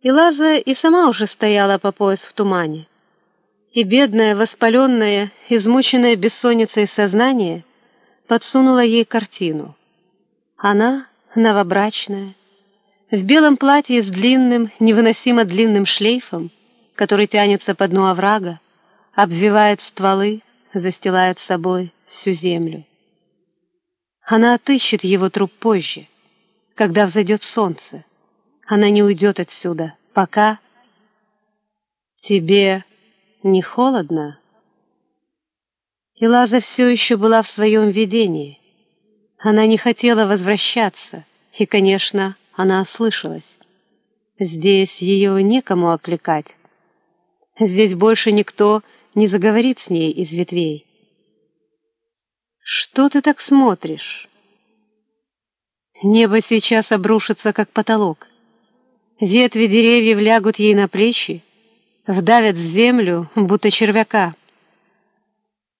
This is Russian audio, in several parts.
И Лаза и сама уже стояла по пояс в тумане. И бедное, воспаленное, измученное бессонницей сознание подсунуло ей картину. Она, новобрачная, в белом платье с длинным, невыносимо длинным шлейфом, который тянется по дну оврага, обвивает стволы, застилает собой всю землю. Она отыщет его труп позже, когда взойдет солнце. Она не уйдет отсюда, пока... Тебе не холодно? И Лаза все еще была в своем видении. Она не хотела возвращаться, и, конечно, она ослышалась. Здесь ее некому окликать. Здесь больше никто не заговорит с ней из ветвей. «Что ты так смотришь?» Небо сейчас обрушится, как потолок. Ветви деревьев лягут ей на плечи, вдавят в землю, будто червяка.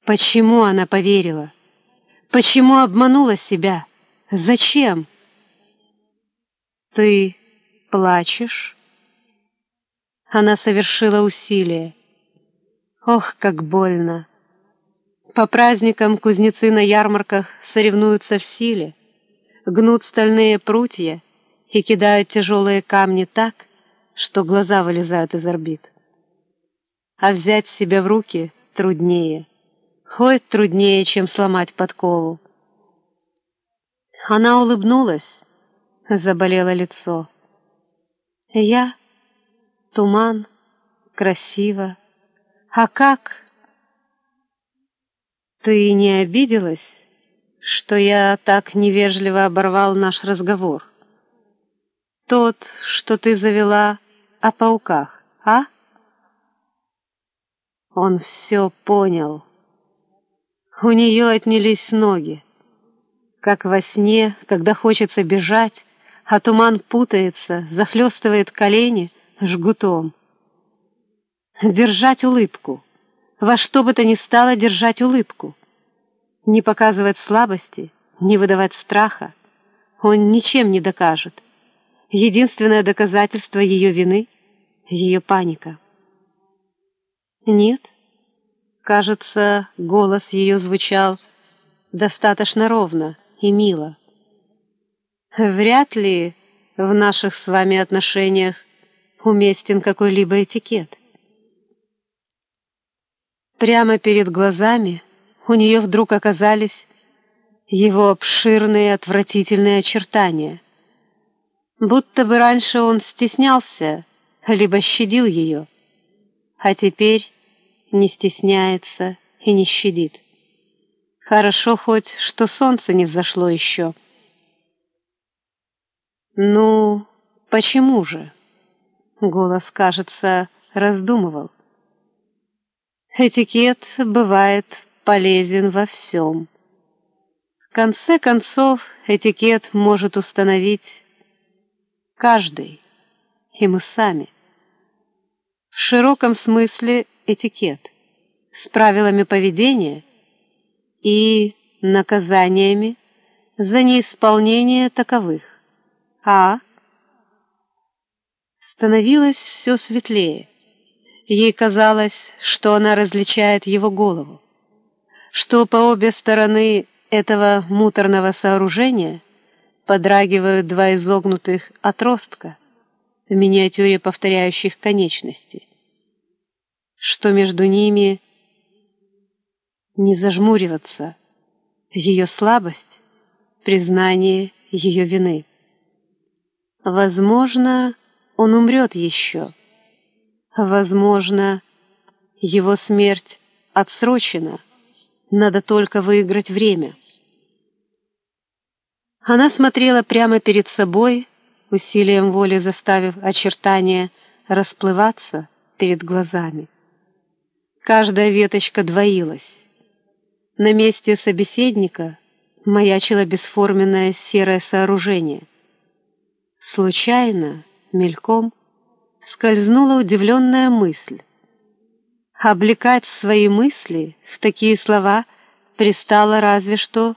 Почему она поверила? Почему обманула себя? Зачем? Ты плачешь? Она совершила усилие. Ох, как больно! По праздникам кузнецы на ярмарках соревнуются в силе, гнут стальные прутья и кидают тяжелые камни так, что глаза вылезают из орбит. А взять себя в руки труднее, хоть труднее, чем сломать подкову. Она улыбнулась, заболело лицо. Я? Туман? Красиво? А как? Ты не обиделась, что я так невежливо оборвал наш разговор? Тот, что ты завела о пауках, а? Он все понял. У нее отнялись ноги. Как во сне, когда хочется бежать, а туман путается, захлестывает колени жгутом. Держать улыбку. Во что бы то ни стало держать улыбку. Не показывать слабости, не выдавать страха. Он ничем не докажет. Единственное доказательство ее вины — ее паника. Нет, кажется, голос ее звучал достаточно ровно и мило. Вряд ли в наших с вами отношениях уместен какой-либо этикет. Прямо перед глазами у нее вдруг оказались его обширные отвратительные очертания. Будто бы раньше он стеснялся, либо щадил ее, а теперь не стесняется и не щадит. Хорошо хоть, что солнце не взошло еще. «Ну, почему же?» — голос, кажется, раздумывал. «Этикет бывает полезен во всем. В конце концов, этикет может установить каждый, и мы сами. В широком смысле этикет, с правилами поведения и наказаниями за неисполнение таковых. А? Становилось все светлее. Ей казалось, что она различает его голову, что по обе стороны этого муторного сооружения подрагивают два изогнутых отростка в миниатюре повторяющих конечности, что между ними не зажмуриваться, ее слабость, признание ее вины. Возможно, он умрет еще. Возможно, его смерть отсрочена. Надо только выиграть время. Она смотрела прямо перед собой, усилием воли заставив очертания расплываться перед глазами. Каждая веточка двоилась. На месте собеседника маячило бесформенное серое сооружение — Случайно, мельком, скользнула удивленная мысль. Облекать свои мысли в такие слова пристало разве что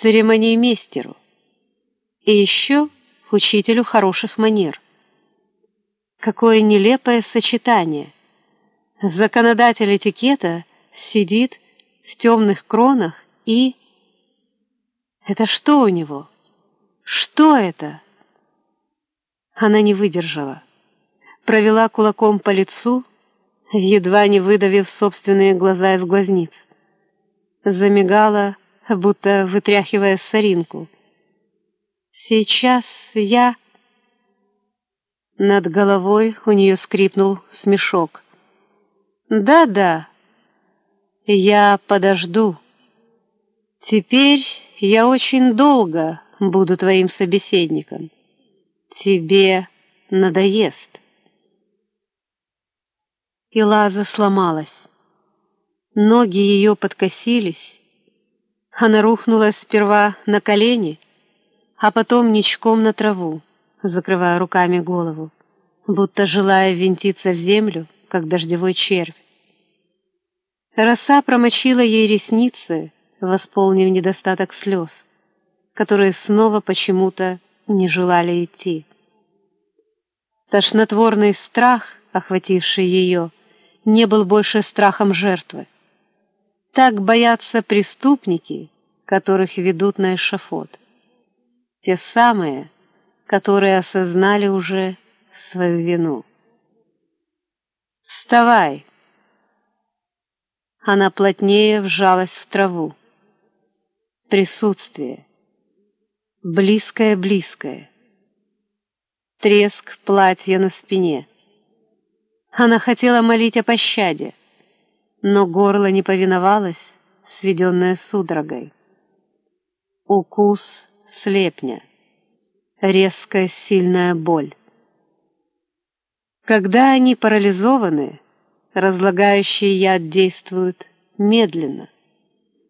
церемониймейстеру и еще учителю хороших манер. Какое нелепое сочетание! Законодатель этикета сидит в темных кронах и... Это что у него? Что это? Она не выдержала. Провела кулаком по лицу, едва не выдавив собственные глаза из глазниц. Замигала, будто вытряхивая соринку. «Сейчас я...» Над головой у нее скрипнул смешок. «Да-да, я подожду. Теперь я очень долго буду твоим собеседником. Тебе надоест». И Лаза сломалась. Ноги ее подкосились. Она рухнула сперва на колени, а потом ничком на траву закрывая руками голову, будто желая винтиться в землю, как дождевой червь. Роса промочила ей ресницы, восполнив недостаток слез, которые снова почему-то не желали идти. Тошнотворный страх, охвативший ее, не был больше страхом жертвы. Так боятся преступники, которых ведут на эшафот. Те самые, которые осознали уже свою вину. «Вставай!» Она плотнее вжалась в траву. Присутствие. Близкое-близкое. Треск платья на спине. Она хотела молить о пощаде, но горло не повиновалось, сведенное судорогой. Укус слепня резкая сильная боль. Когда они парализованы, разлагающий яд действует медленно.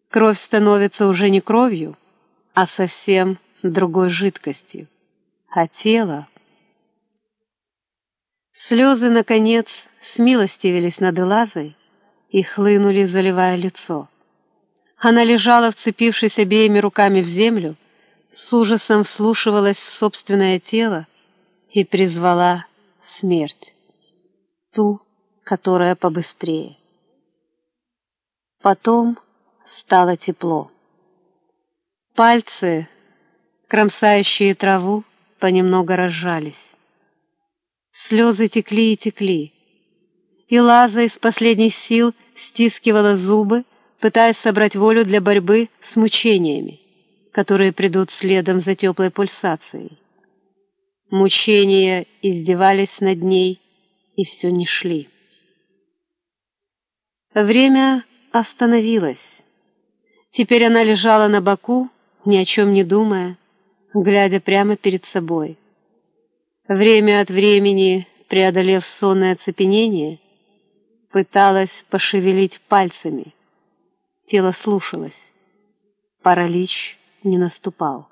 Кровь становится уже не кровью, а совсем другой жидкостью. А тело... Слезы, наконец, смилостивились над Элазой и хлынули, заливая лицо. Она лежала, вцепившись обеими руками в землю, с ужасом вслушивалась в собственное тело и призвала смерть, ту, которая побыстрее. Потом стало тепло. Пальцы, кромсающие траву, понемногу разжались. Слезы текли и текли, и Лаза из последних сил стискивала зубы, пытаясь собрать волю для борьбы с мучениями которые придут следом за теплой пульсацией. Мучения издевались над ней и все не шли. Время остановилось. Теперь она лежала на боку, ни о чем не думая, глядя прямо перед собой. Время от времени, преодолев сонное оцепенение, пыталась пошевелить пальцами. Тело слушалось. Паралич не наступал.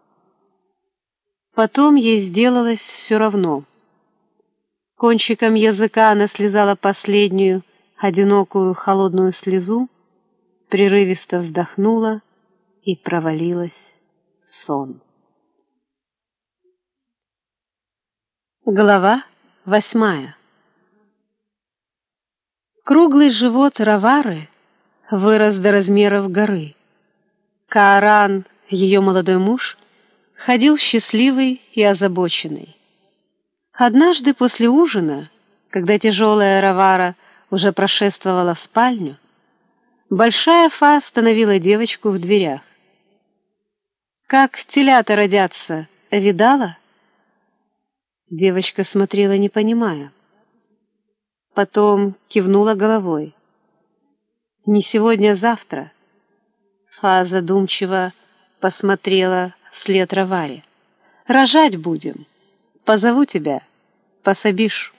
Потом ей сделалось все равно. Кончиком языка она слезала последнюю, одинокую холодную слезу, прерывисто вздохнула и провалилась в сон. Глава восьмая Круглый живот Равары вырос до размеров горы. Кааран ее молодой муж, ходил счастливый и озабоченный. Однажды после ужина, когда тяжелая Равара уже прошествовала в спальню, большая Фа остановила девочку в дверях. «Как телята родятся, видала?» Девочка смотрела, не понимая. Потом кивнула головой. «Не сегодня, а завтра». Фа задумчиво посмотрела вслед Раваре. «Рожать будем. Позову тебя. Пособишь».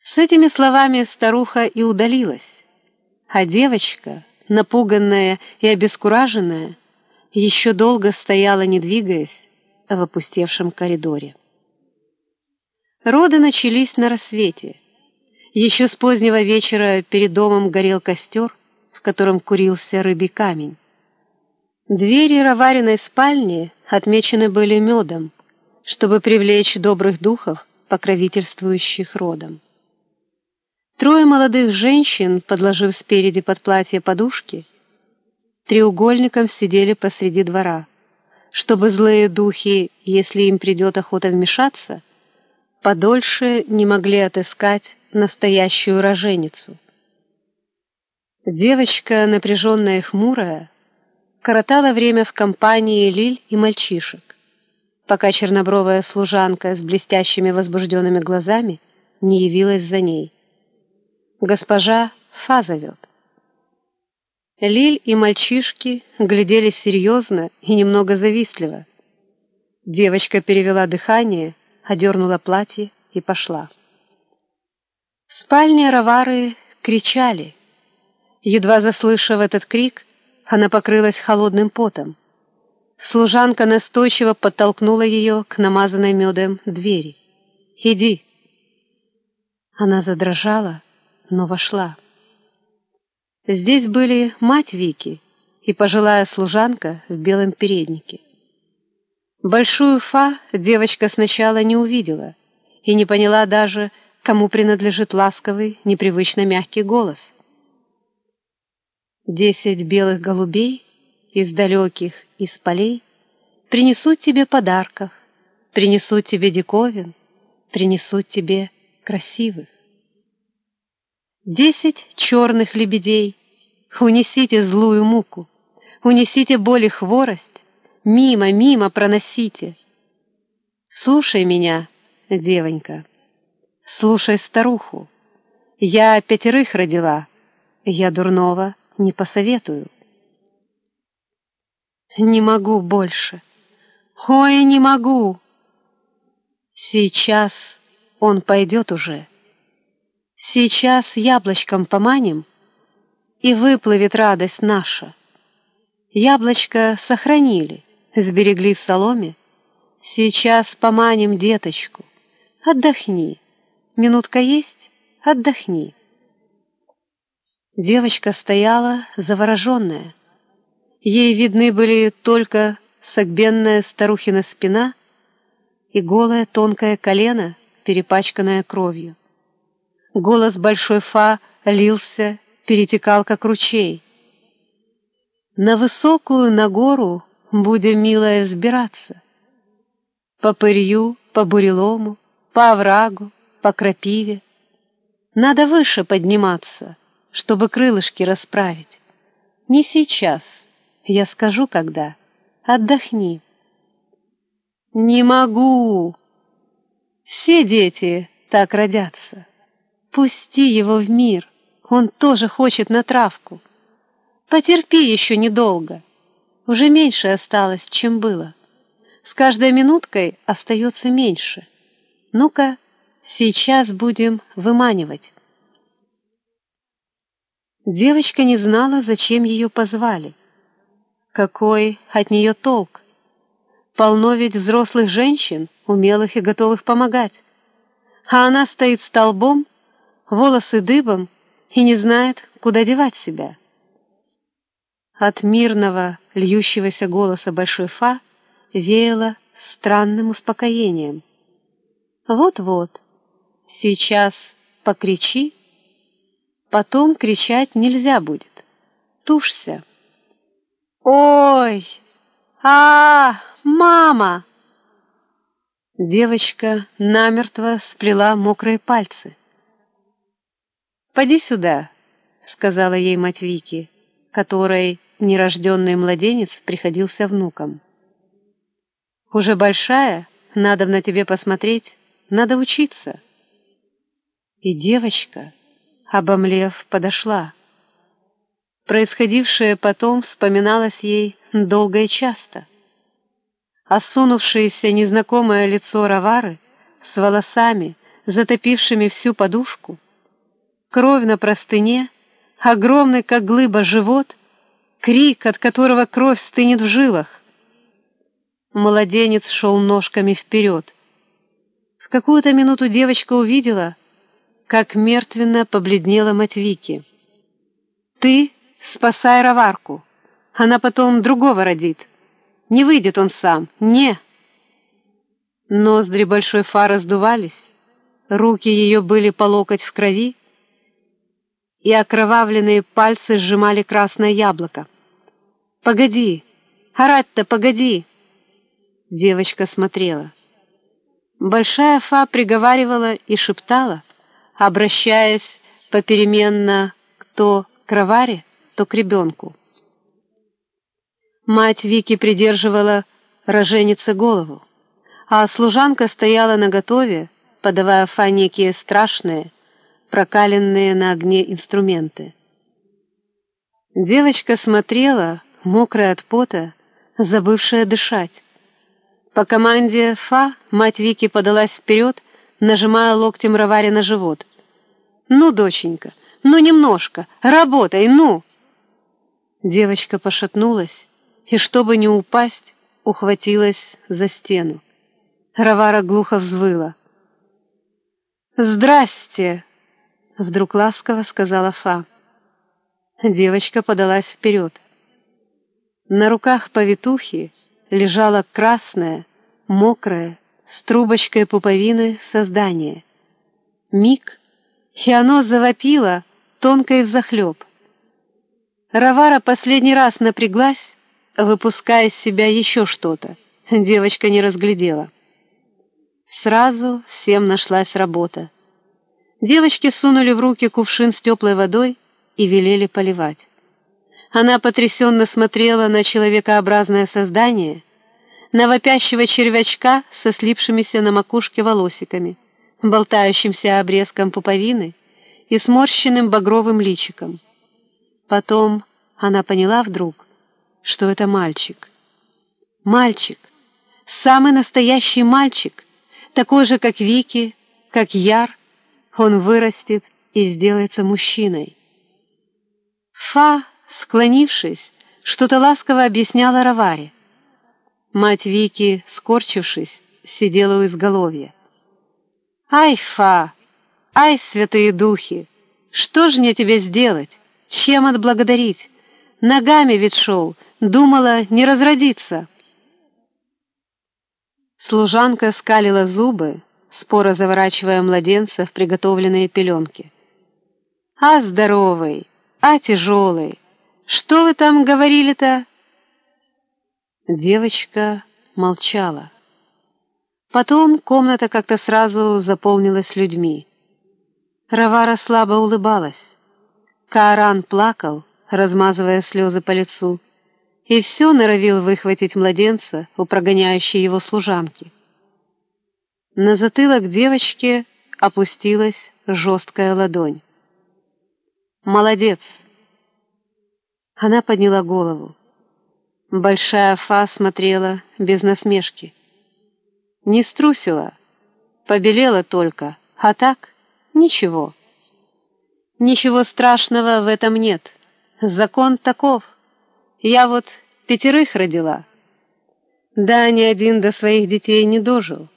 С этими словами старуха и удалилась, а девочка, напуганная и обескураженная, еще долго стояла, не двигаясь, в опустевшем коридоре. Роды начались на рассвете. Еще с позднего вечера перед домом горел костер, в котором курился рыбий камень. Двери Равариной спальни отмечены были медом, чтобы привлечь добрых духов покровительствующих родом. Трое молодых женщин, подложив спереди под платье подушки, треугольником сидели посреди двора, чтобы злые духи, если им придет охота вмешаться, подольше не могли отыскать настоящую роженицу. Девочка, напряженная и хмурая, коротала время в компании Лиль и мальчишек, пока чернобровая служанка с блестящими возбужденными глазами не явилась за ней. Госпожа Фа зовет. Лиль и мальчишки глядели серьезно и немного завистливо. Девочка перевела дыхание, одернула платье и пошла. В спальне Равары кричали. Едва заслышав этот крик, она покрылась холодным потом. Служанка настойчиво подтолкнула ее к намазанной медом двери. «Иди!» Она задрожала, но вошла. Здесь были мать Вики и пожилая служанка в белом переднике. Большую фа девочка сначала не увидела и не поняла даже, кому принадлежит ласковый, непривычно мягкий голос. Десять белых голубей из далеких, из полей принесут тебе подарков, принесут тебе диковин, принесут тебе красивых. Десять черных лебедей, унесите злую муку, унесите боль и хворость, мимо, мимо проносите. Слушай меня, девонька, слушай старуху. Я пятерых родила, я дурного не посоветую. Не могу больше. Ой, не могу. Сейчас он пойдет уже. Сейчас яблочком поманим, и выплывет радость наша. Яблочко сохранили, сберегли в соломе. Сейчас поманим деточку. Отдохни. Минутка есть? Отдохни. Девочка стояла завороженная. Ей видны были только согбенная старухина спина и голое тонкое колено, перепачканное кровью. Голос большой Фа лился, перетекал, как ручей. На высокую, на гору будем, милая, взбираться. По пырью, по бурелому, по оврагу, по крапиве. Надо выше подниматься — чтобы крылышки расправить. Не сейчас, я скажу когда. Отдохни. Не могу. Все дети так родятся. Пусти его в мир, он тоже хочет на травку. Потерпи еще недолго. Уже меньше осталось, чем было. С каждой минуткой остается меньше. Ну-ка, сейчас будем выманивать. Девочка не знала, зачем ее позвали. Какой от нее толк? Полно ведь взрослых женщин, умелых и готовых помогать. А она стоит столбом, волосы дыбом и не знает, куда девать себя. От мирного, льющегося голоса Большой Фа веяло странным успокоением. Вот-вот, сейчас покричи, Потом кричать нельзя будет. Тушься. «Ой! а, мама!» Девочка намертво сплела мокрые пальцы. «Поди сюда», — сказала ей мать Вики, которой нерожденный младенец приходился внуком. «Уже большая, надо на тебе посмотреть, надо учиться». И девочка обомлев, подошла. Происходившее потом вспоминалось ей долго и часто. Осунувшееся незнакомое лицо Равары с волосами, затопившими всю подушку, кровь на простыне, огромный, как глыба, живот, крик, от которого кровь стынет в жилах. Младенец шел ножками вперед. В какую-то минуту девочка увидела — как мертвенно побледнела мать Вики. «Ты спасай Раварку, она потом другого родит. Не выйдет он сам, не!» Ноздри большой фары раздувались, Руки ее были по локоть в крови, и окровавленные пальцы сжимали красное яблоко. «Погоди! Орать-то погоди!» Девочка смотрела. Большая Фа приговаривала и шептала, обращаясь попеременно то к Раваре, то к ребенку. Мать Вики придерживала роженице голову, а служанка стояла наготове, подавая Фа некие страшные, прокаленные на огне инструменты. Девочка смотрела, мокрая от пота, забывшая дышать. По команде «Фа» мать Вики подалась вперед, нажимая локтем Раваре на живот. «Ну, доченька, ну немножко, работай, ну!» Девочка пошатнулась и, чтобы не упасть, ухватилась за стену. Равара глухо взвыла. «Здрасте!» — вдруг ласково сказала Фа. Девочка подалась вперед. На руках повитухи лежало красное, мокрое, с трубочкой пуповины создание. Миг, и оно завопило, тонко и взахлеб. Равара последний раз напряглась, выпуская из себя еще что-то. Девочка не разглядела. Сразу всем нашлась работа. Девочки сунули в руки кувшин с теплой водой и велели поливать. Она потрясенно смотрела на человекообразное создание, на вопящего червячка со слипшимися на макушке волосиками, болтающимся обрезком пуповины и сморщенным багровым личиком. Потом она поняла вдруг, что это мальчик. Мальчик, самый настоящий мальчик, такой же, как Вики, как Яр, он вырастет и сделается мужчиной. Фа Склонившись, что-то ласково объясняла Раваре. Мать Вики, скорчившись, сидела у изголовья. «Ай, Фа! Ай, святые духи! Что же мне тебе сделать? Чем отблагодарить? Ногами ведь шел, думала, не разродиться!» Служанка скалила зубы, споро заворачивая младенца в приготовленные пеленки. «А здоровый! А тяжелый! Что вы там говорили-то?» Девочка молчала. Потом комната как-то сразу заполнилась людьми. Равара слабо улыбалась. Кааран плакал, размазывая слезы по лицу, и все норовил выхватить младенца у прогоняющей его служанки. На затылок девочки опустилась жесткая ладонь. «Молодец!» Она подняла голову. Большая Фа смотрела без насмешки. Не струсила, побелела только, а так ничего. Ничего страшного в этом нет. Закон таков. Я вот пятерых родила. Да, ни один до своих детей не дожил.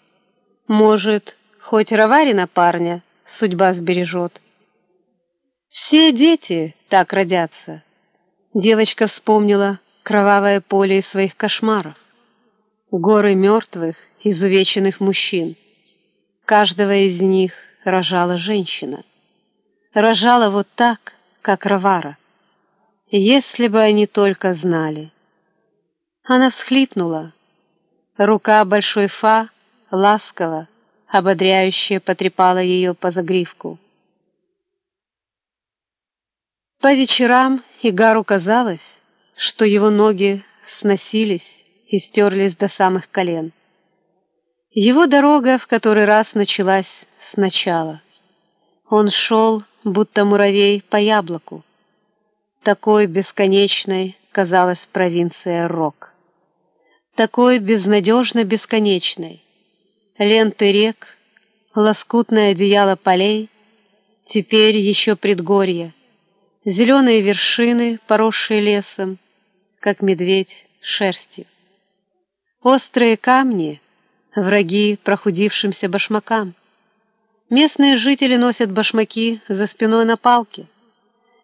Может, хоть Раварина парня судьба сбережет. Все дети так родятся. Девочка вспомнила кровавое поле из своих кошмаров. Горы мертвых, изувеченных мужчин. Каждого из них рожала женщина. Рожала вот так, как Равара. Если бы они только знали. Она всхлипнула. Рука большой Фа ласково, ободряюще потрепала ее по загривку. По вечерам Игару казалось, что его ноги сносились и стерлись до самых колен. Его дорога в который раз началась сначала. Он шел, будто муравей, по яблоку. Такой бесконечной казалась провинция Рок. Такой безнадежно бесконечной. Ленты рек, лоскутное одеяло полей, теперь еще предгорье — зеленые вершины, поросшие лесом, как медведь шерстью. Острые камни — враги прохудившимся башмакам. Местные жители носят башмаки за спиной на палке,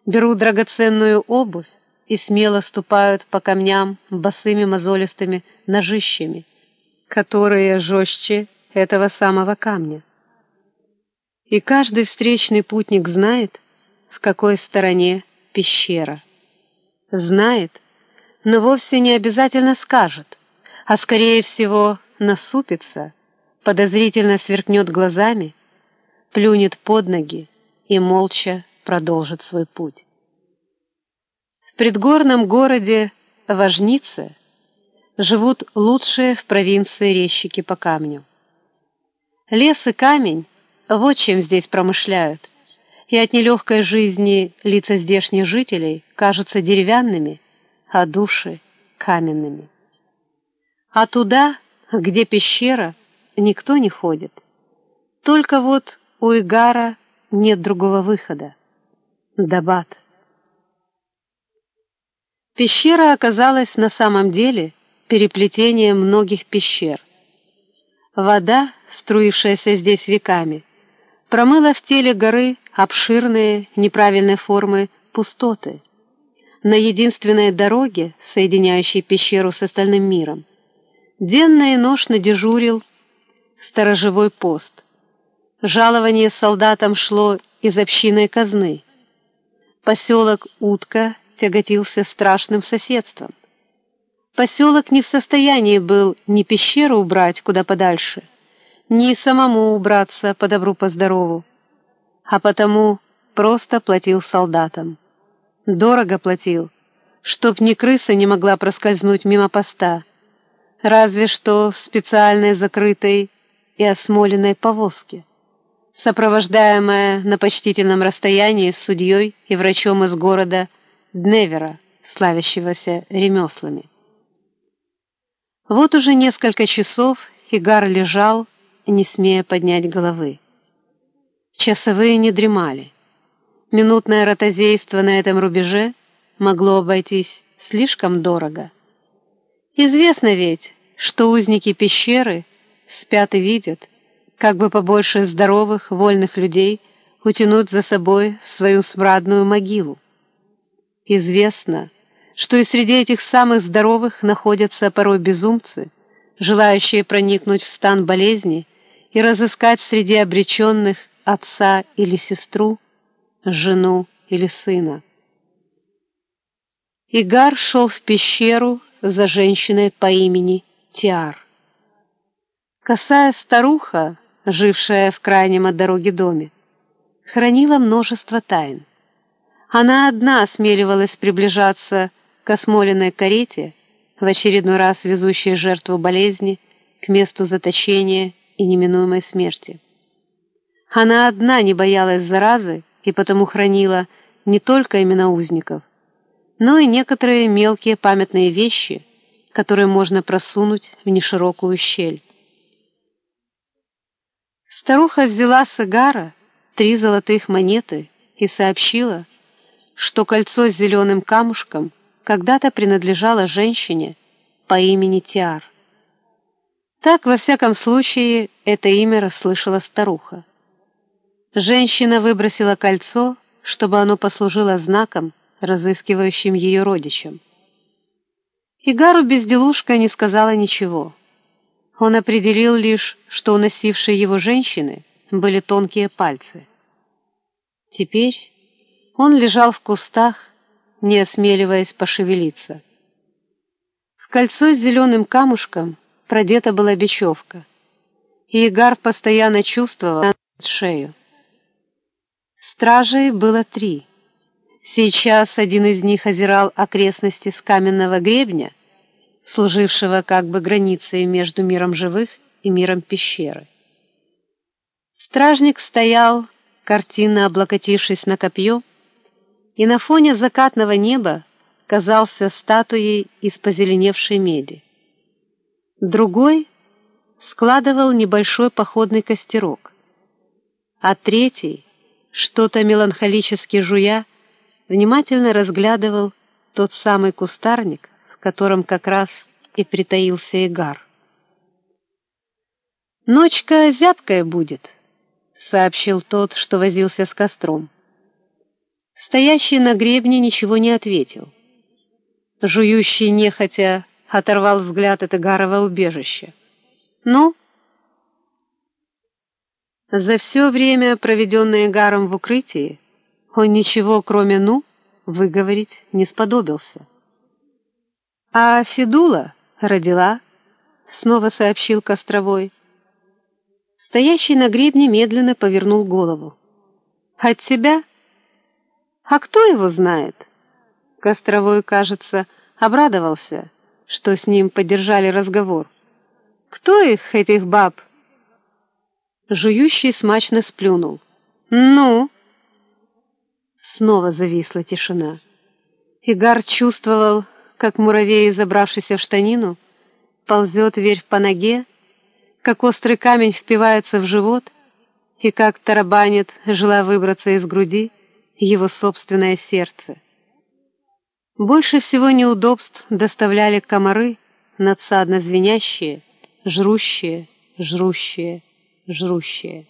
берут драгоценную обувь и смело ступают по камням босыми мозолистыми ножищами, которые жестче этого самого камня. И каждый встречный путник знает, в какой стороне пещера. Знает, но вовсе не обязательно скажет, а скорее всего насупится, подозрительно сверкнет глазами, плюнет под ноги и молча продолжит свой путь. В предгорном городе Важнице живут лучшие в провинции резчики по камню. Лес и камень — вот чем здесь промышляют, и от нелегкой жизни лица здешних жителей кажутся деревянными, а души — каменными. А туда, где пещера, никто не ходит. Только вот у Игара нет другого выхода. Дабат. Пещера оказалась на самом деле переплетением многих пещер. Вода, струившаяся здесь веками, промыла в теле горы обширные, неправильной формы пустоты. На единственной дороге, соединяющей пещеру с остальным миром, денно и ношно дежурил сторожевой пост. Жалование солдатам шло из общинной казны. Поселок Утка тяготился страшным соседством. Поселок не в состоянии был ни пещеру убрать куда подальше, ни самому убраться по добру по здорову, а потому просто платил солдатам. Дорого платил, чтоб ни крыса не могла проскользнуть мимо поста, разве что в специальной закрытой и осмоленной повозке, сопровождаемая на почтительном расстоянии судьей и врачом из города Дневера, славящегося ремеслами. Вот уже несколько часов Игар лежал, не смея поднять головы. Часовые не дремали. Минутное ротозейство на этом рубеже могло обойтись слишком дорого. Известно ведь, что узники пещеры спят и видят, как бы побольше здоровых, вольных людей утянуть за собой свою смрадную могилу. Известно, что и среди этих самых здоровых находятся порой безумцы, желающие проникнуть в стан болезни и разыскать среди обреченных отца или сестру, жену или сына. Игар шел в пещеру за женщиной по имени Тиар. Косая старуха, жившая в крайнем от дороги доме, хранила множество тайн. Она одна осмеливалась приближаться к осмоленной карете, в очередной раз везущей жертву болезни к месту заточения и неминуемой смерти. Она одна не боялась заразы и потому хранила не только имена узников, но и некоторые мелкие памятные вещи, которые можно просунуть в неширокую щель. Старуха взяла с Игара три золотых монеты и сообщила, что кольцо с зеленым камушком когда-то принадлежало женщине по имени Тиар. Так, во всяком случае, это имя расслышала старуха. Женщина выбросила кольцо, чтобы оно послужило знаком, разыскивающим ее родичам. Игару безделушка не сказала ничего. Он определил лишь, что у носившей его женщины были тонкие пальцы. Теперь он лежал в кустах, не осмеливаясь пошевелиться. В кольцо с зеленым камушком продета была бечевка, и Игар постоянно чувствовал шею. Стражей было три. Сейчас один из них озирал окрестности с каменного гребня, служившего как бы границей между миром живых и миром пещеры. Стражник стоял, картинно облокотившись на копье, и на фоне закатного неба казался статуей из позеленевшей меди. Другой складывал небольшой походный костерок, а третий, что-то меланхолически жуя, внимательно разглядывал тот самый кустарник, в котором как раз и притаился Игар. «Ночка зябкая будет», — сообщил тот, что возился с костром. Стоящий на гребне ничего не ответил. Жующий нехотя оторвал взгляд от Игарова убежища. «Ну?» За все время, проведенное Гаром в укрытии, он ничего, кроме «ну», выговорить не сподобился. «А Федула родила», — снова сообщил Костровой. Стоящий на гребне медленно повернул голову. «От тебя? А кто его знает?» Костровой, кажется, обрадовался, что с ним поддержали разговор. «Кто их, этих баб?» Жующий смачно сплюнул. «Ну?» Снова зависла тишина. Игар чувствовал, как муравей, забравшийся в штанину, ползет вверх по ноге, как острый камень впивается в живот и как тарабанит, желая выбраться из груди, его собственное сердце. Больше всего неудобств доставляли комары, надсадно звенящие, жрущие, жрущие, жрущие.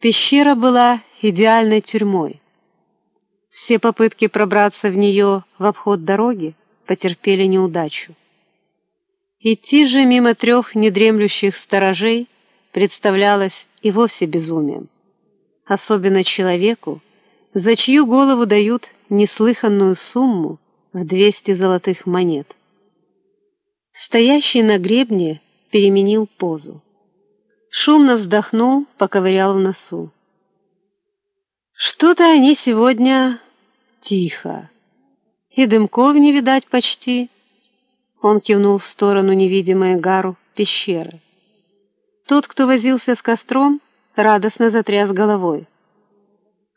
Пещера была идеальной тюрьмой. Все попытки пробраться в нее в обход дороги потерпели неудачу. Идти же мимо трех недремлющих сторожей представлялось и вовсе безумием. Особенно человеку, за чью голову дают неслыханную сумму в двести золотых монет. Стоящий на гребне переменил позу. Шумно вздохнул, поковырял в носу. Что-то они сегодня тихо. И дымков не видать почти. Он кивнул в сторону невидимой Гару пещеры. Тот, кто возился с костром, радостно затряс головой.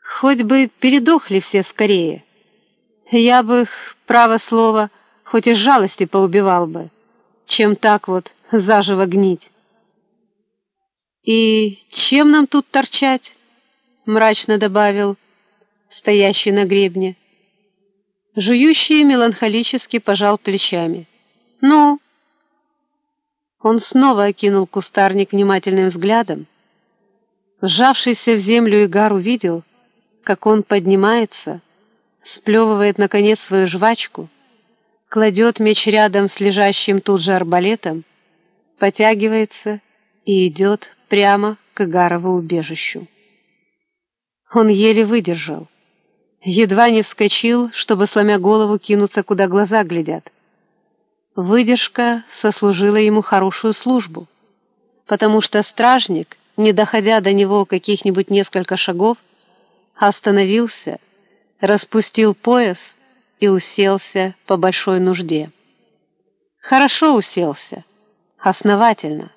Хоть бы передохли все скорее. Я бы их, право слово, хоть из жалости поубивал бы, чем так вот заживо гнить. «И чем нам тут торчать?» — мрачно добавил стоящий на гребне. Жующий меланхолически пожал плечами. «Ну?» Он снова окинул кустарник внимательным взглядом. Вжавшийся в землю Игар увидел, как он поднимается, сплевывает, наконец, свою жвачку, кладет меч рядом с лежащим тут же арбалетом, потягивается и идет прямо к Игарову убежищу. Он еле выдержал. Едва не вскочил, чтобы, сломя голову, кинуться, куда глаза глядят. Выдержка сослужила ему хорошую службу, потому что стражник, не доходя до него каких-нибудь несколько шагов, остановился, распустил пояс и уселся по большой нужде. Хорошо уселся, основательно.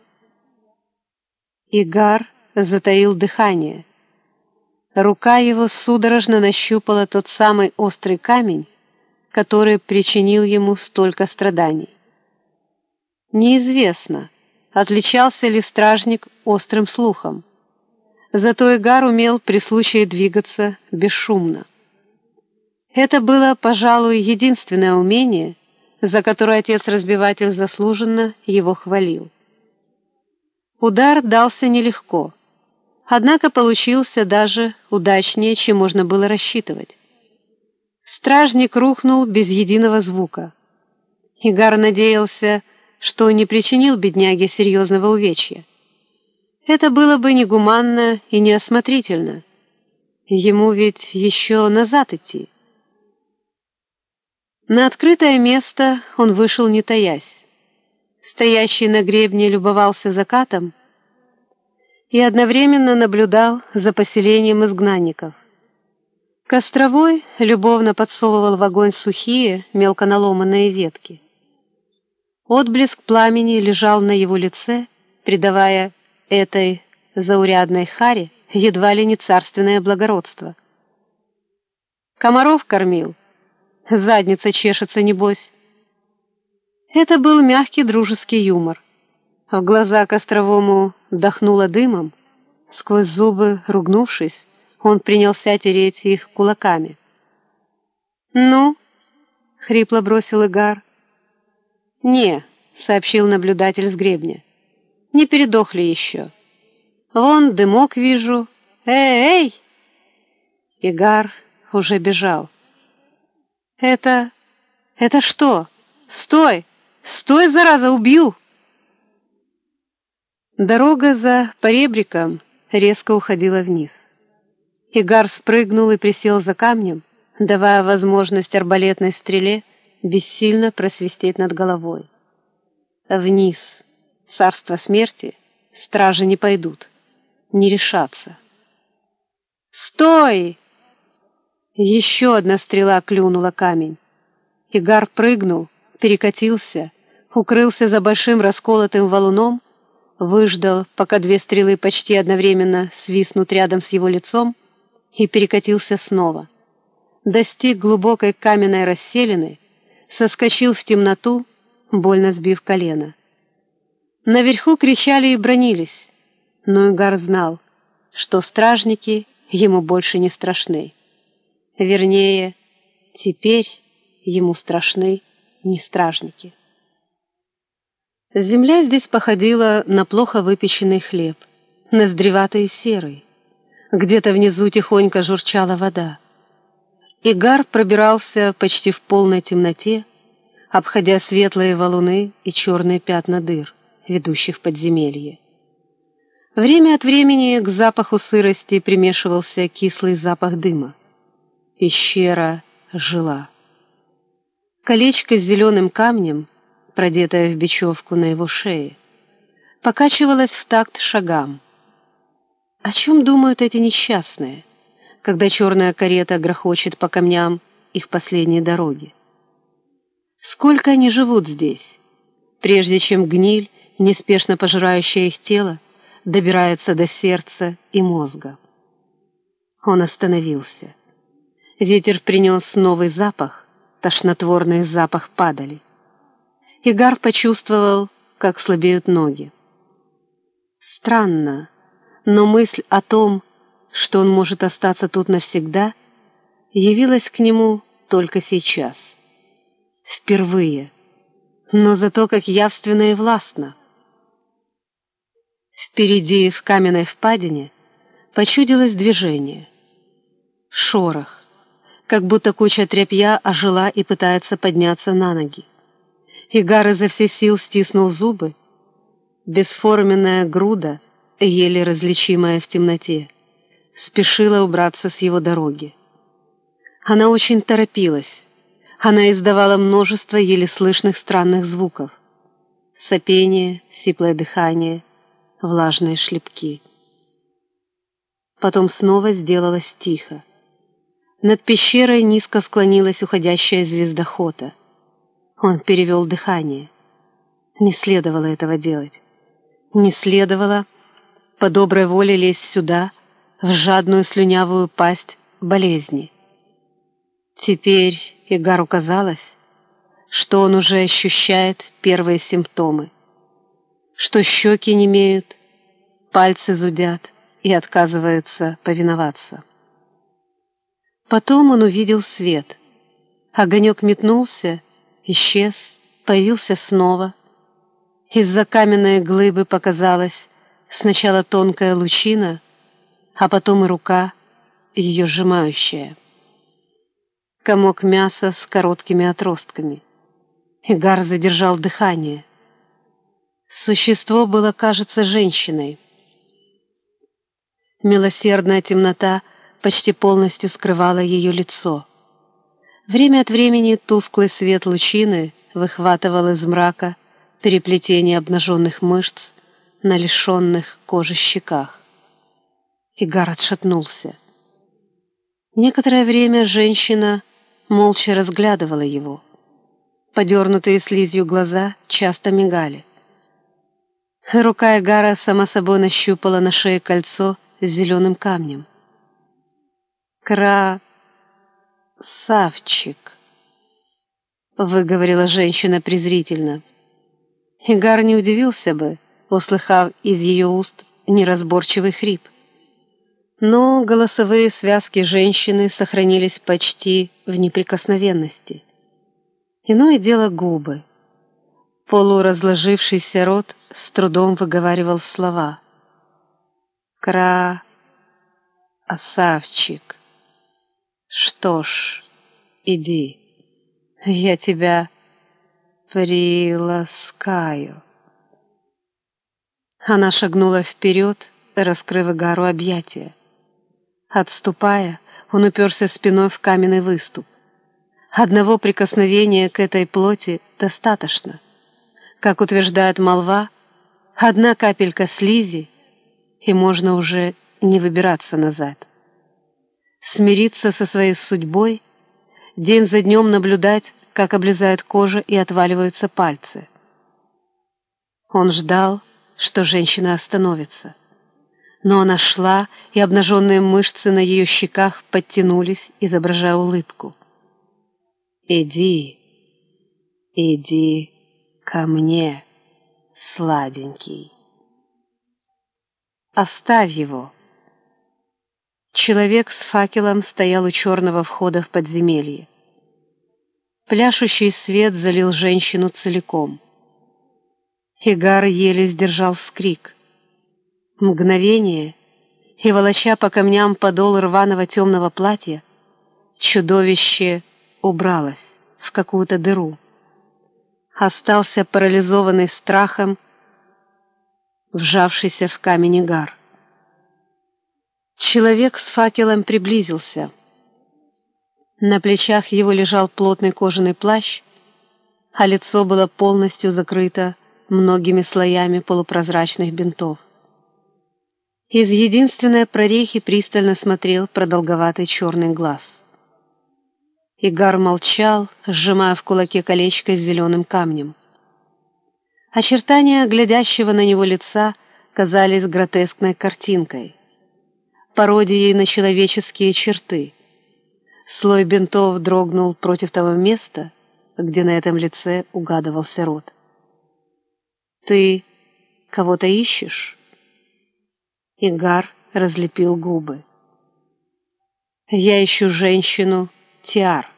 Игар затаил дыхание. Рука его судорожно нащупала тот самый острый камень, который причинил ему столько страданий. Неизвестно, отличался ли стражник острым слухом. Зато Игар умел при случае двигаться бесшумно. Это было, пожалуй, единственное умение, за которое отец-разбиватель заслуженно его хвалил. Удар дался нелегко, однако получился даже удачнее, чем можно было рассчитывать. Стражник рухнул без единого звука. Игар надеялся, что не причинил бедняге серьезного увечья. Это было бы негуманно и неосмотрительно. Ему ведь еще назад идти. На открытое место он вышел не таясь стоящий на гребне, любовался закатом и одновременно наблюдал за поселением изгнанников. Костровой любовно подсовывал в огонь сухие, мелко наломанные ветки. Отблеск пламени лежал на его лице, придавая этой заурядной харе едва ли не царственное благородство. Комаров кормил. Задница чешется, небось. Это был мягкий дружеский юмор. В глаза Костровому дохнуло дымом. Сквозь зубы, ругнувшись, он принялся тереть их кулаками. «Ну?» — хрипло бросил Игар. «Не», — сообщил наблюдатель с гребня. «Не передохли еще. Вон дымок вижу. Эй, эй!» Игар уже бежал. «Это... это что? Стой!» «Стой, зараза, убью!» Дорога за поребриком резко уходила вниз. Игар спрыгнул и присел за камнем, давая возможность арбалетной стреле бессильно просвистеть над головой. Вниз, царство смерти, стражи не пойдут, не решатся. «Стой!» Еще одна стрела клюнула камень. Игар прыгнул, перекатился, укрылся за большим расколотым валуном, выждал, пока две стрелы почти одновременно свистнут рядом с его лицом, и перекатился снова. Достиг глубокой каменной расселины, соскочил в темноту, больно сбив колено. Наверху кричали и бронились, но Игар знал, что стражники ему больше не страшны. Вернее, теперь ему страшны не стражники. Земля здесь походила на плохо выпеченный хлеб, ноздреватый и серый. Где-то внизу тихонько журчала вода. Игар пробирался почти в полной темноте, обходя светлые валуны и черные пятна дыр, ведущих в подземелье. Время от времени к запаху сырости примешивался кислый запах дыма. Пещера жила. Колечко с зеленым камнем, продетое в бечевку на его шее, покачивалось в такт шагам. О чем думают эти несчастные, когда черная карета грохочет по камням их последней дороги? Сколько они живут здесь, прежде чем гниль, неспешно пожирающая их тело, добирается до сердца и мозга? Он остановился. Ветер принес новый запах, тошнотворный запах падали. Игар почувствовал, как слабеют ноги. Странно, но мысль о том, что он может остаться тут навсегда, явилась к нему только сейчас. Впервые, но зато как явственно и властно. Впереди, в каменной впадине, почудилось движение. Шорох как будто куча тряпья ожила и пытается подняться на ноги. Игар изо всех сил стиснул зубы. Бесформенная груда, еле различимая в темноте, спешила убраться с его дороги. Она очень торопилась. Она издавала множество еле слышных странных звуков. Сопение, сиплое дыхание, влажные шлепки. Потом снова сделалось тихо. Над пещерой низко склонилась уходящая звезда Хота. Он перевел дыхание. Не следовало этого делать. Не следовало по доброй воле лезть сюда, в жадную слюнявую пасть болезни. Теперь Игару казалось, что он уже ощущает первые симптомы, что щеки немеют, пальцы зудят и отказываются повиноваться. Потом он увидел свет. Огонек метнулся, исчез, появился снова. Из-за каменной глыбы показалась сначала тонкая лучина, а потом и рука, ее сжимающая. Комок мяса с короткими отростками. Игар задержал дыхание. Существо было, кажется, женщиной. Милосердная темнота — почти полностью скрывала ее лицо. Время от времени тусклый свет лучины выхватывал из мрака переплетение обнаженных мышц на лишенных кожи щеках. Игар отшатнулся. Некоторое время женщина молча разглядывала его. Подернутые слизью глаза часто мигали. Рука Игара сама собой нащупала на шее кольцо с зеленым камнем. «Красавчик», — выговорила женщина презрительно. Игар не удивился бы, услыхав из ее уст неразборчивый хрип. Но голосовые связки женщины сохранились почти в неприкосновенности. Иное дело губы. Полуразложившийся рот с трудом выговаривал слова. «Кра-осавчик». Что ж, иди, я тебя приласкаю. Она шагнула вперед, раскрыв Игару объятия. Отступая, он уперся спиной в каменный выступ. Одного прикосновения к этой плоти достаточно. Как утверждает молва, одна капелька слизи, и можно уже не выбираться назад. Смириться со своей судьбой, день за днем наблюдать, как облезает кожа и отваливаются пальцы. Он ждал, что женщина остановится. Но она шла, и обнаженные мышцы на ее щеках подтянулись, изображая улыбку. «Иди, иди ко мне, сладенький». «Оставь его!» Человек с факелом стоял у черного входа в подземелье. Пляшущий свет залил женщину целиком. Игар еле сдержал скрик. Мгновение, и, волоча по камням подол рваного темного платья, чудовище убралось в какую-то дыру. Остался парализованный страхом, вжавшийся в камень Игар. Человек с факелом приблизился. На плечах его лежал плотный кожаный плащ, а лицо было полностью закрыто многими слоями полупрозрачных бинтов. Из единственной прорехи пристально смотрел продолговатый черный глаз. Игар молчал, сжимая в кулаке колечко с зеленым камнем. Очертания глядящего на него лица казались гротескной картинкой, пародией на человеческие черты. Слой бинтов дрогнул против того места, где на этом лице угадывался рот. «Ты кого-то ищешь?» Игар разлепил губы. «Я ищу женщину Тиар.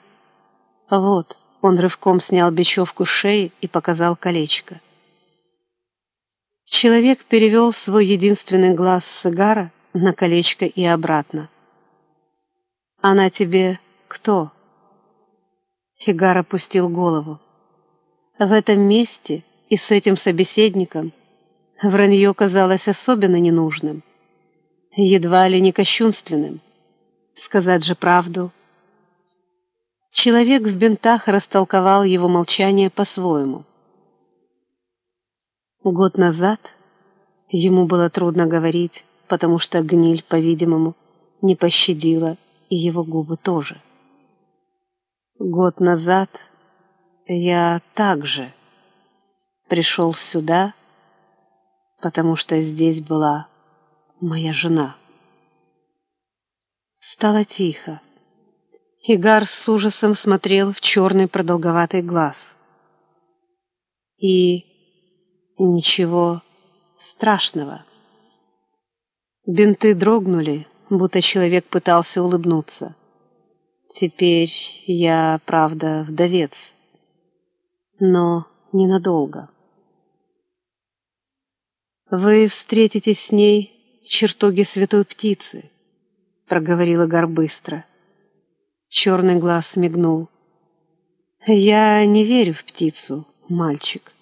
Вот». Он рывком снял бечевку с шеи и показал колечко. Человек перевел свой единственный глаз с Игара на колечко и обратно. «Она тебе кто?» Фигар опустил голову. В этом месте и с этим собеседником вранье казалось особенно ненужным, едва ли не кощунственным. Сказать же правду. Человек в бинтах растолковал его молчание по-своему. Год назад ему было трудно говорить, потому что гниль, по-видимому, не пощадила и его губы тоже. Год назад я также пришел сюда, потому что здесь была моя жена. Стало тихо. Игар с ужасом смотрел в черный продолговатый глаз. И ничего страшного. Бинты дрогнули, будто человек пытался улыбнуться. Теперь я, правда, вдовец, но ненадолго. «Вы встретитесь с ней в чертоге святой птицы», — проговорила Гар быстро. Черный глаз мигнул. «Я не верю в птицу, мальчик».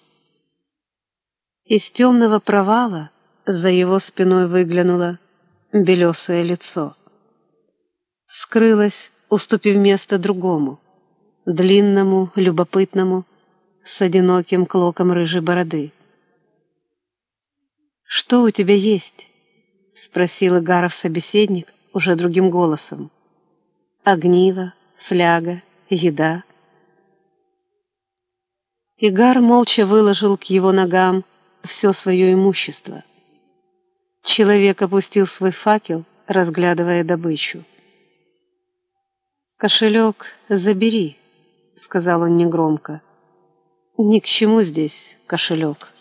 Из темного провала за его спиной выглянуло белесое лицо. Скрылось, уступив место другому, длинному, любопытному, с одиноким клоком рыжей бороды. «Что у тебя есть?» — спросил Игаров собеседник уже другим голосом. «Огниво, фляга, еда». Игар молча выложил к его ногам все свое имущество. Человек опустил свой факел, разглядывая добычу. «Кошелек забери», — сказал он негромко. «Ни к чему здесь кошелек».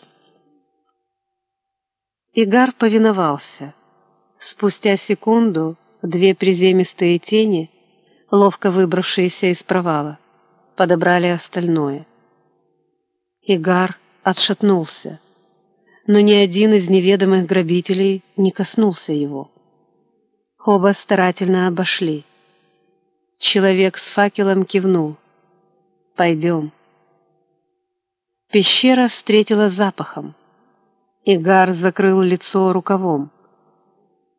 Игар повиновался. Спустя секунду две приземистые тени, ловко выбравшиеся из провала, подобрали остальное. Игар отшатнулся, но ни один из неведомых грабителей не коснулся его. Оба старательно обошли. Человек с факелом кивнул. «Пойдем». Пещера встретила запахом. Игар закрыл лицо рукавом.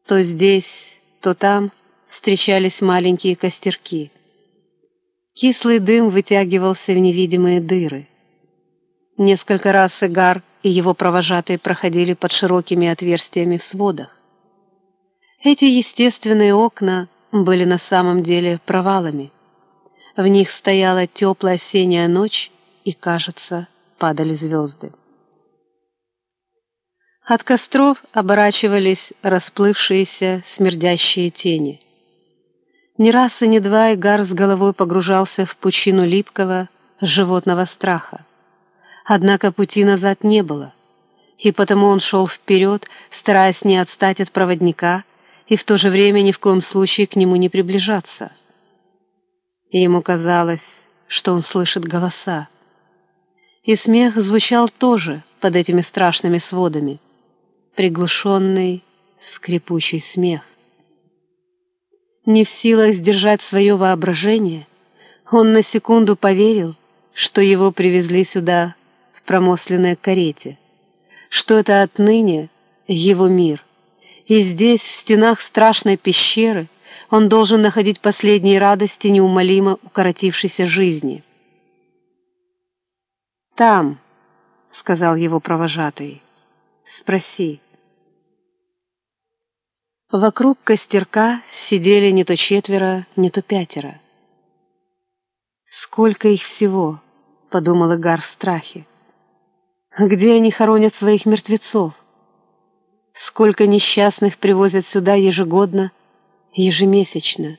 То здесь, то там встречались маленькие костерки. Кислый дым вытягивался в невидимые дыры. Несколько раз Игар и его провожатые проходили под широкими отверстиями в сводах. Эти естественные окна были на самом деле провалами. В них стояла теплая осенняя ночь, и, кажется, падали звезды. От костров оборачивались расплывшиеся смердящие тени. Ни раз и ни два Игар с головой погружался в пучину липкого животного страха. Однако пути назад не было, и потому он шел вперед, стараясь не отстать от проводника и в то же время ни в коем случае к нему не приближаться. Ему казалось, что он слышит голоса. И смех звучал тоже под этими страшными сводами — приглушенный, скрипучий смех. Не в силах сдержать свое воображение, он на секунду поверил, что его привезли сюда промосленной карете, что это отныне его мир, и здесь, в стенах страшной пещеры, он должен находить последние радости неумолимо укоротившейся жизни. «Там», — сказал его провожатый, — «спроси». Вокруг костерка сидели не то четверо, не то пятеро. «Сколько их всего!» — подумал Игар в страхе. «Где они хоронят своих мертвецов? Сколько несчастных привозят сюда ежегодно, ежемесячно?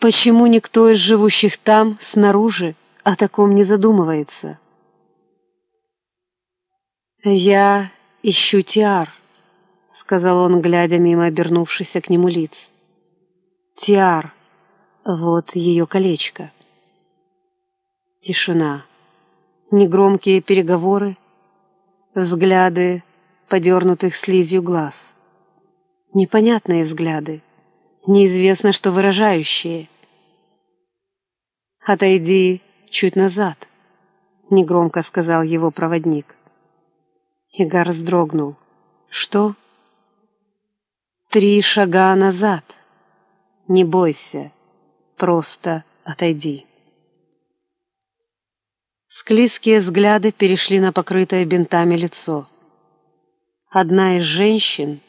Почему никто из живущих там, снаружи, о таком не задумывается?» «Я ищу Тиар», сказал он, глядя мимо обернувшихся к нему лиц. «Тиар, вот ее колечко». Тишина. Негромкие переговоры, взгляды подернутых слизью глаз. Непонятные взгляды, неизвестно что выражающие. «Отойди чуть назад», — негромко сказал его проводник. Игар вздрогнул. «Что?» Три шага назад. Не бойся, просто отойди. Склизкие взгляды перешли на покрытое бинтами лицо. Одна из женщин,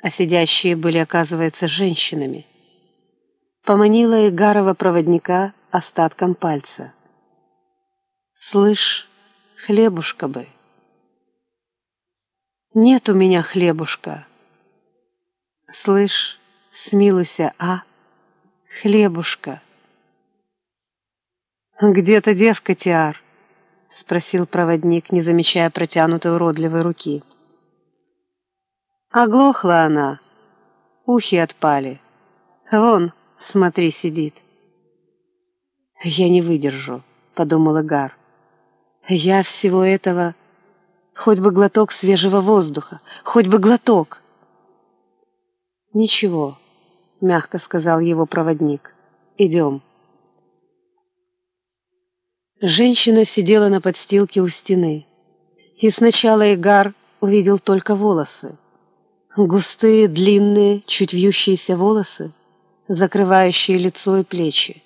а сидящие были, оказывается, женщинами, поманила Игарова проводника остатком пальца. «Слышь, хлебушка бы!» «Нет у меня хлебушка!» Слышь, смилуйся, а? Хлебушка. Где-то девка, Тиар? Спросил проводник, не замечая протянутой уродливой руки. Оглохла она. Ухи отпали. Вон, смотри, сидит. Я не выдержу, подумал Игар. Я всего этого... Хоть бы глоток свежего воздуха, хоть бы глоток. «Ничего», — мягко сказал его проводник. «Идем». Женщина сидела на подстилке у стены, и сначала Игар увидел только волосы. Густые, длинные, чуть вьющиеся волосы, закрывающие лицо и плечи.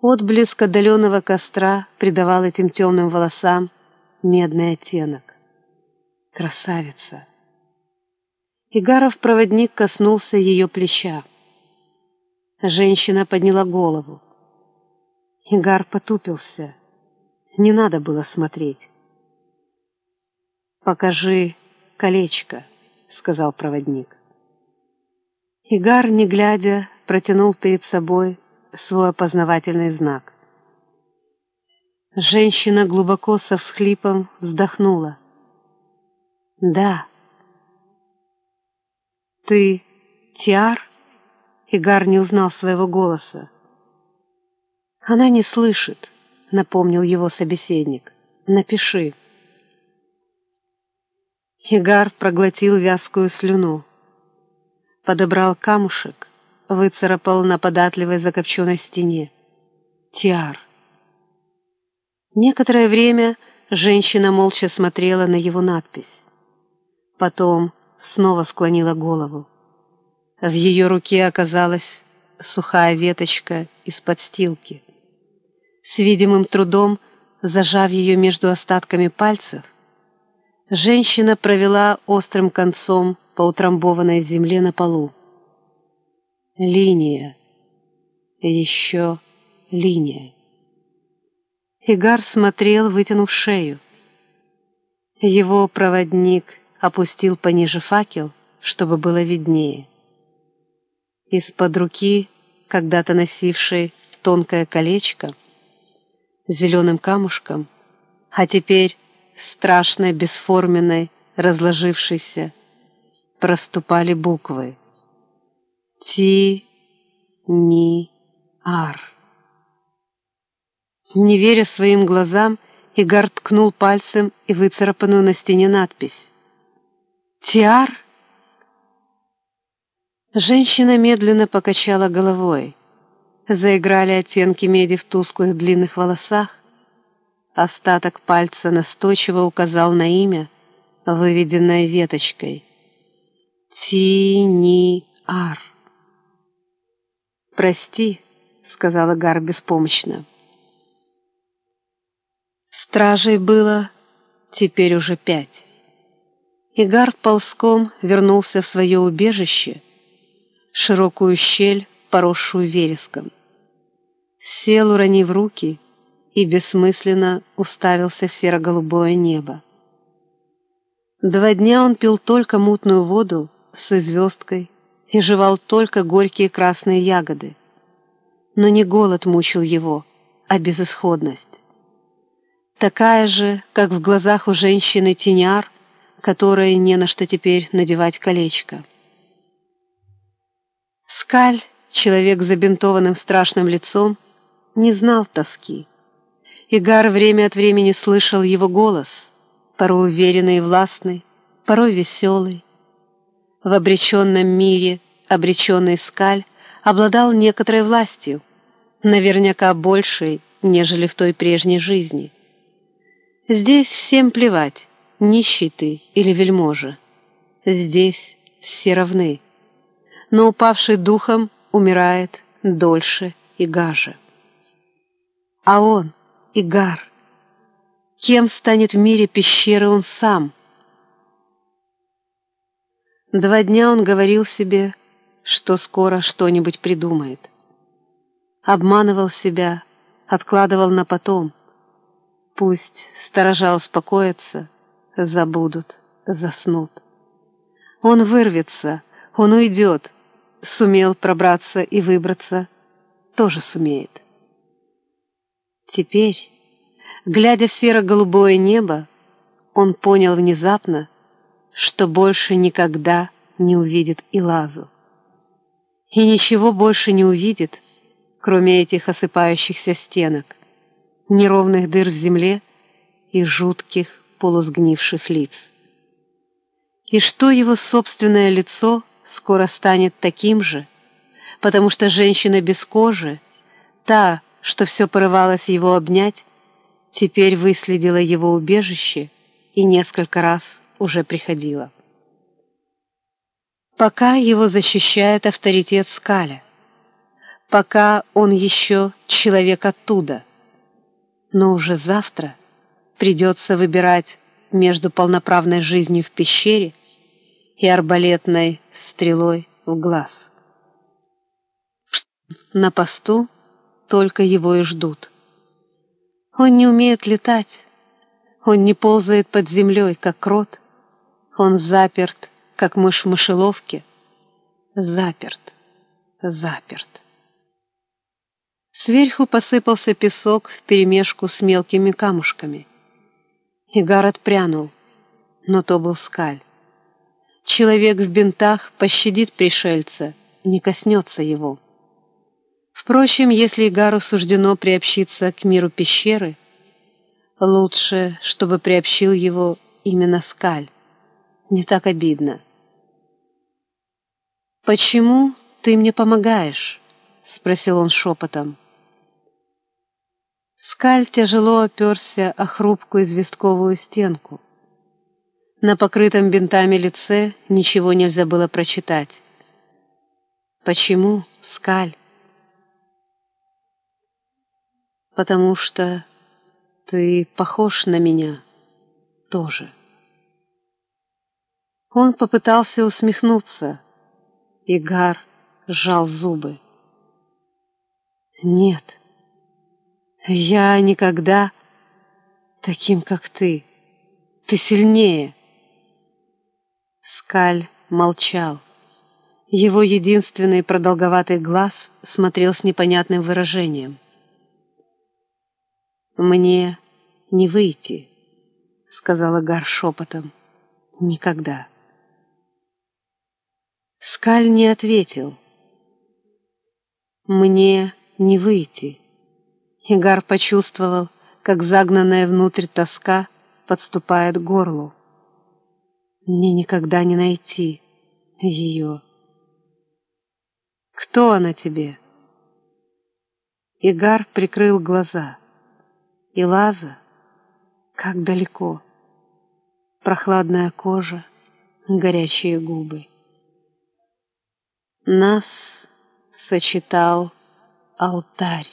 Отблеск отдаленного костра придавал этим темным волосам медный оттенок. Красавица! Игаров проводник коснулся ее плеча. Женщина подняла голову. Игар потупился. Не надо было смотреть. «Покажи колечко», — сказал проводник. Игар, не глядя, протянул перед собой свой опознавательный знак. Женщина глубоко со всхлипом вздохнула. «Да», «Ты Тиар?» Игар не узнал своего голоса. «Она не слышит», — напомнил его собеседник. «Напиши». Игар проглотил вязкую слюну. Подобрал камушек, выцарапал на податливой закопченной стене. Тиар. Некоторое время женщина молча смотрела на его надпись. Потом снова склонила голову. В ее руке оказалась сухая веточка из подстилки. С видимым трудом, зажав ее между остатками пальцев, женщина провела острым концом по утрамбованной земле на полу. Линия. Еще линия. Игар смотрел, вытянув шею. Его проводник опустил пониже факел, чтобы было виднее. Из-под руки, когда-то носившей тонкое колечко, зеленым камушком, а теперь страшной, бесформенной, разложившейся, проступали буквы. Ти-ни-ар. Не веря своим глазам, Игар ткнул пальцем и выцарапанную на стене надпись. «Тиар?» Женщина медленно покачала головой. Заиграли оттенки меди в тусклых длинных волосах. Остаток пальца настойчиво указал на имя, выведенное веточкой. Ти-ни-ар. «Прости», — сказала Гар беспомощно. Стражей было теперь уже пять. Игар ползком вернулся в свое убежище, широкую щель, поросшую вереском. Сел, уронив руки, и бессмысленно уставился в серо-голубое небо. Два дня он пил только мутную воду с звездкой и жевал только горькие красные ягоды. Но не голод мучил его, а безысходность. Такая же, как в глазах у женщины Тиняр, которой не на что теперь надевать колечко. Скаль, человек с забинтованным страшным лицом, не знал тоски. Игар время от времени слышал его голос, порой уверенный и властный, порой веселый. В обреченном мире обреченный Скаль обладал некоторой властью, наверняка большей, нежели в той прежней жизни. Здесь всем плевать, нищий ты или вельможа. Здесь все равны. Но упавший духом умирает дольше и гаже. А он, Игар, кем станет в мире пещеры он сам? Два дня он говорил себе, что скоро что-нибудь придумает. Обманывал себя, откладывал на потом — Пусть сторожа успокоятся, забудут, заснут. Он вырвется, он уйдет, сумел пробраться и выбраться, тоже сумеет. Теперь, глядя в серо-голубое небо, он понял внезапно, что больше никогда не увидит Илазу. И ничего больше не увидит, кроме этих осыпающихся стенок неровных дыр в земле и жутких полусгнивших лиц. И что его собственное лицо скоро станет таким же, потому что женщина без кожи, та, что все порывалась его обнять, теперь выследила его убежище и несколько раз уже приходила. Пока его защищает авторитет Скаля, пока он еще человек оттуда — но уже завтра придется выбирать между полноправной жизнью в пещере и арбалетной стрелой в глаз. На посту только его и ждут. Он не умеет летать, он не ползает под землей, как крот, он заперт, как мышь в мышеловке, заперт, заперт. Сверху посыпался песок вперемешку с мелкими камушками. Игар отпрянул, но то был скаль. Человек в бинтах пощадит пришельца, не коснется его. Впрочем, если Игару суждено приобщиться к миру пещеры, лучше, чтобы приобщил его именно скаль. Не так обидно. «Почему ты мне помогаешь?» — спросил он шепотом. Скаль тяжело оперся о хрупкую известковую стенку. На покрытом бинтами лице ничего нельзя было прочитать. «Почему, Скаль?» «Потому что ты похож на меня тоже». Он попытался усмехнуться. Игар сжал зубы. «Нет, я никогда таким, как ты. Ты сильнее». Скаль молчал. Его единственный продолговатый глаз смотрел с непонятным выражением. «Мне не выйти», — сказала Гар шепотом. «Никогда». Скаль не ответил. «Мне не выйти». Игар почувствовал, как загнанная внутрь тоска подступает к горлу. Мне никогда не найти ее. Кто она тебе? Игар прикрыл глаза. И Лаза, как далеко. Прохладная кожа, горячие губы. Нас сочетал алтарь,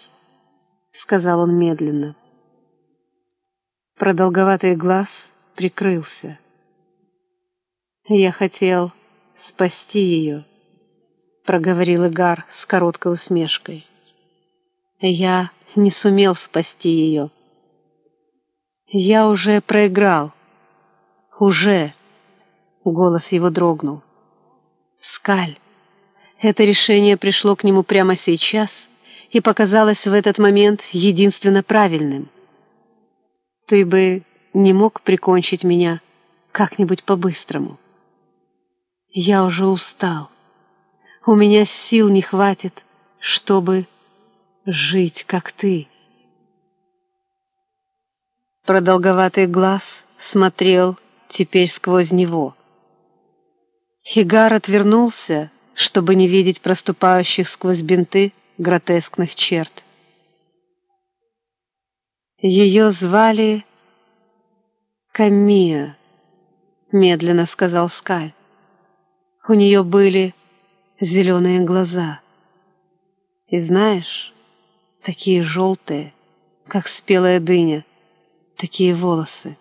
сказал он медленно. Продолговатый глаз прикрылся. «Я хотел спасти ее», — проговорил Игар с короткой усмешкой. «Я не сумел спасти ее. Я уже проиграл. Уже!» — голос его дрогнул. «Скаль!» Это решение пришло к нему прямо сейчас и показалось в этот момент единственно правильным. «Ты бы не мог прикончить меня как-нибудь по-быстрому?» Я уже устал. У меня сил не хватит, чтобы жить, как ты. Продолговатый глаз смотрел теперь сквозь него. Хигар отвернулся, чтобы не видеть проступающих сквозь бинты гротескных черт. Ее звали Камия, медленно сказал Скаль. У нее были зеленые глаза. И знаешь, такие желтые, как спелая дыня, такие волосы.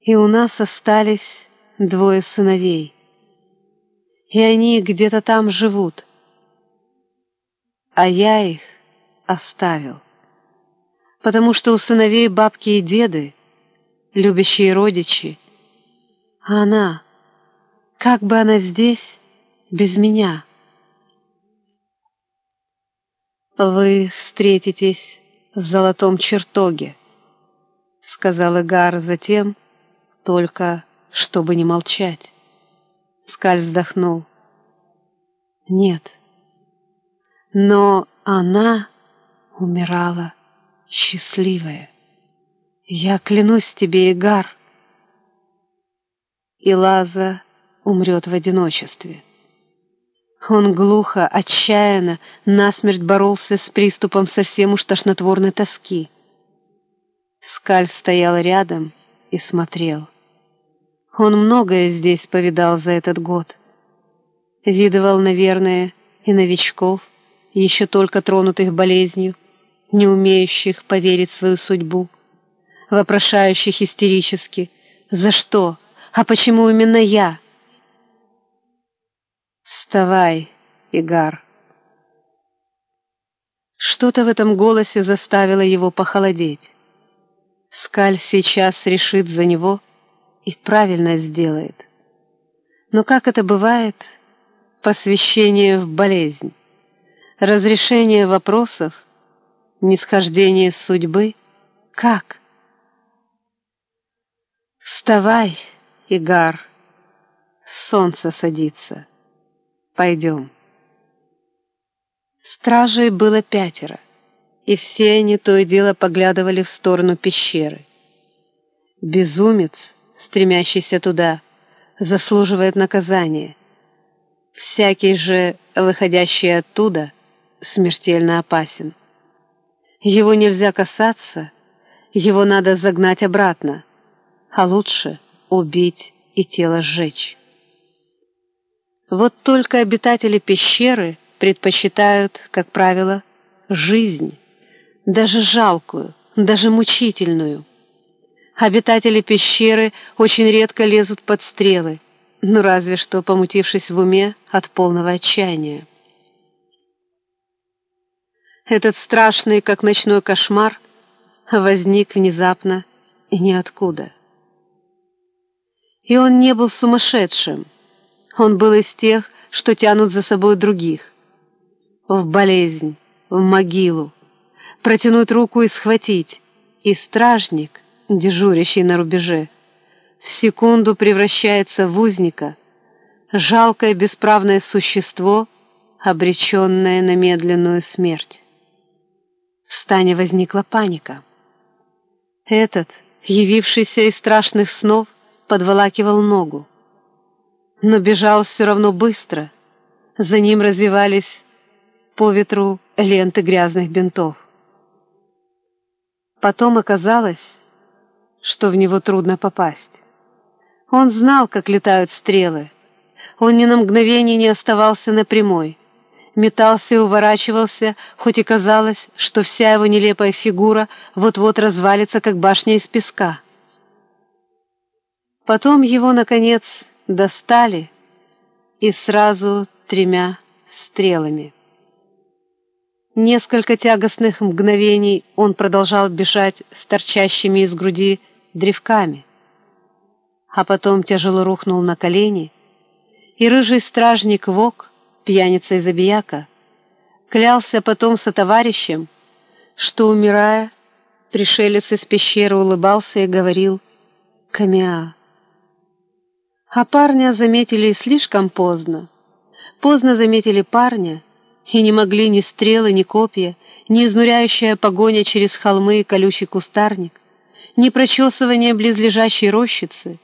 И у нас остались двое сыновей. И они где-то там живут. А я их оставил. Потому что у сыновей бабки и деды, любящие родичи, а она как бы она здесь без меня? Вы встретитесь в золотом чертоге, сказал Игар затем, только чтобы не молчать. Скаль вздохнул. Нет, но она умирала счастливая. Я клянусь тебе, Игар. И Лаза умрет в одиночестве. Он глухо, отчаянно, насмерть боролся с приступом совсем уж тошнотворной тоски. Скаль стоял рядом и смотрел. Он многое здесь повидал за этот год. Видывал, наверное, и новичков, еще только тронутых болезнью, не умеющих поверить в свою судьбу, вопрошающих истерически «За что? А почему именно я?» «Вставай, Игар!» Что-то в этом голосе заставило его похолодеть. Скаль сейчас решит за него и правильно сделает. Но как это бывает, посвящение в болезнь, разрешение вопросов, нисхождение судьбы, как? Вставай, Игар, солнце садится. Пойдем. Стражей было пятеро, и все они то и дело поглядывали в сторону пещеры. Безумец, стремящийся туда, заслуживает наказания. Всякий же, выходящий оттуда, смертельно опасен. Его нельзя касаться, его надо загнать обратно, а лучше убить и тело сжечь. Вот только обитатели пещеры предпочитают, как правило, жизнь, даже жалкую, даже мучительную. Обитатели пещеры очень редко лезут под стрелы, ну разве что помутившись в уме от полного отчаяния. Этот страшный, как ночной кошмар, возник внезапно и ниоткуда. И он не был сумасшедшим. Он был из тех, что тянут за собой других. В болезнь, в могилу, протянуть руку и схватить. И стражник, дежурящий на рубеже, в секунду превращается в узника, жалкое бесправное существо, обреченное на медленную смерть. В стане возникла паника. Этот, явившийся из страшных снов, подволакивал ногу. Но бежал все равно быстро. За ним развивались по ветру ленты грязных бинтов. Потом оказалось, что в него трудно попасть. Он знал, как летают стрелы. Он ни на мгновение не оставался на прямой. Метался и уворачивался, хоть и казалось, что вся его нелепая фигура вот-вот развалится, как башня из песка. Потом его, наконец, достали и сразу тремя стрелами. Несколько тягостных мгновений он продолжал бежать с торчащими из груди древками, а потом тяжело рухнул на колени, и рыжий стражник Вок, пьяница и забияка, клялся потом со товарищем, что, умирая, пришелец из пещеры улыбался и говорил «Камиа». А парня заметили слишком поздно. Поздно заметили парня, и не могли ни стрелы, ни копья, ни изнуряющая погоня через холмы и колючий кустарник, ни прочесывание близлежащей рощицы.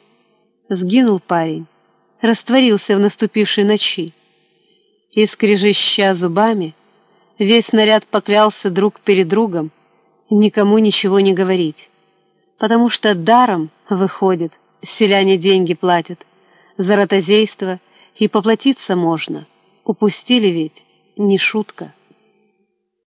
Сгинул парень, растворился в наступившей ночи. И, скрежеща зубами, весь наряд поклялся друг перед другом никому ничего не говорить, потому что даром, выходит, селяне деньги платят, за ротозейство и поплатиться можно, упустили ведь, не шутка.